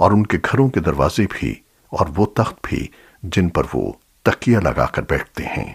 اور ان کے گھروں کے دروازے بھی اور وہ تخت بھی جن پر وہ تکیہ لگا کر بیٹھتے ہیں۔